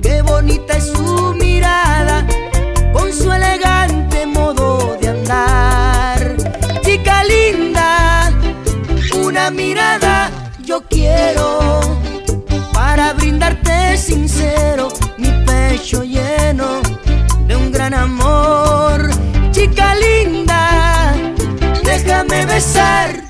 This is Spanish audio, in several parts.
Qué bonita es su mirada con su elegante modo de andar. Chica linda, una mirada yo quiero para brindarte sincero mi pecho lleno de un gran amor. Chica linda, déjame besar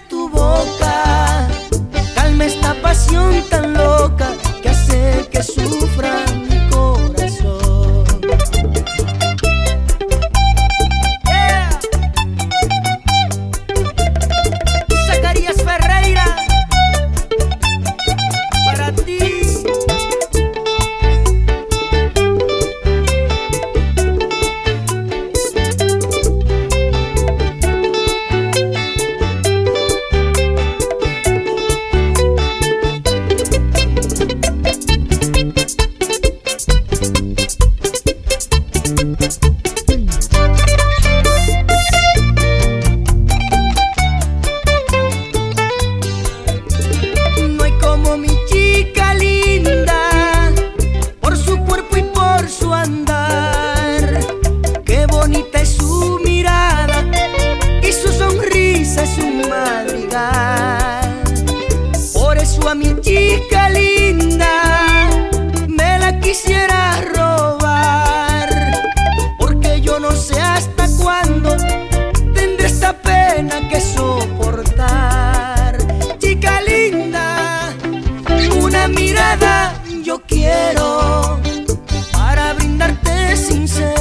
yo quiero para brindarte sincero.